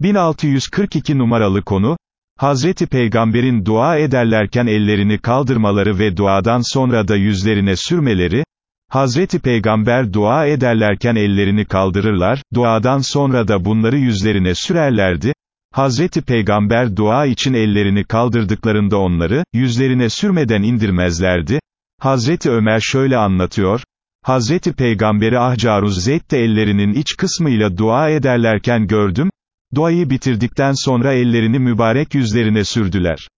1642 numaralı konu, Hazreti Peygamber'in dua ederlerken ellerini kaldırmaları ve duadan sonra da yüzlerine sürmeleri, Hazreti Peygamber dua ederlerken ellerini kaldırırlar, duadan sonra da bunları yüzlerine sürerlerdi, Hazreti Peygamber dua için ellerini kaldırdıklarında onları, yüzlerine sürmeden indirmezlerdi, Hazreti Ömer şöyle anlatıyor, Hazreti Peygamberi Ahcaruz Zeyd de ellerinin iç kısmıyla dua ederlerken gördüm, duayı bitirdikten sonra ellerini mübarek yüzlerine sürdüler.